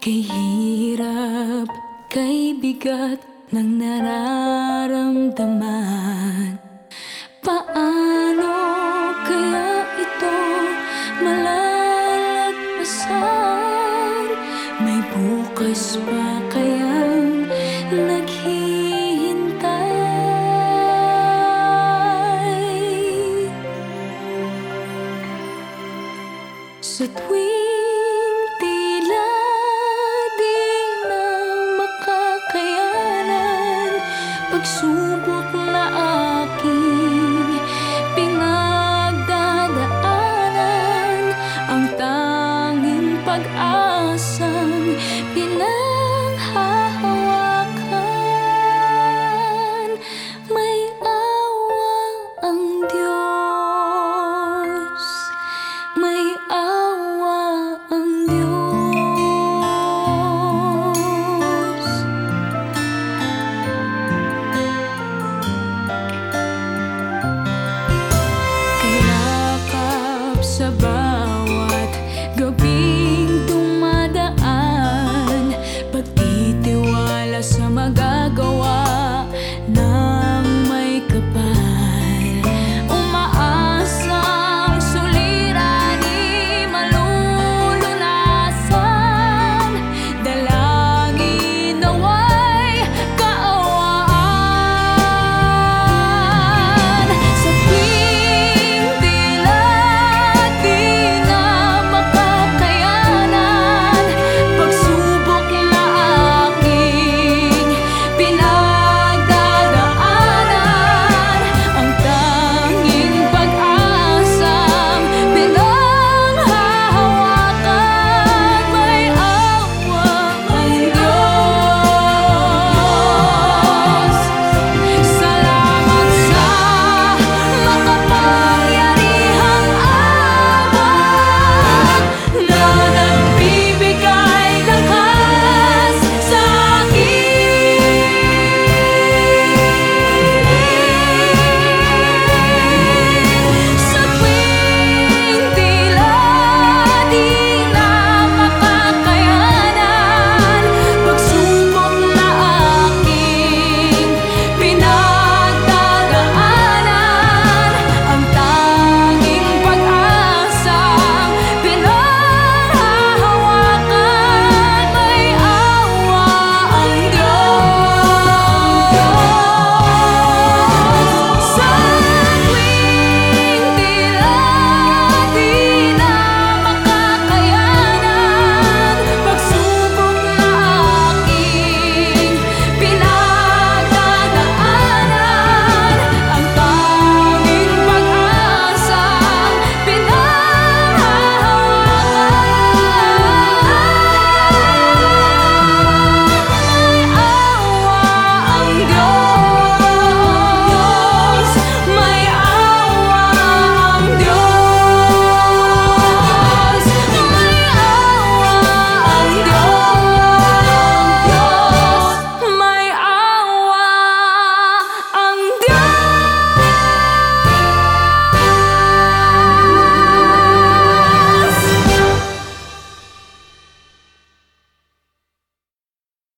Kay hirap, kay bigat ng nararamdaman Paano kaya ito malalagpasan? May bukas pa kayang naghihintay? Sa tuwing 也能。sa mga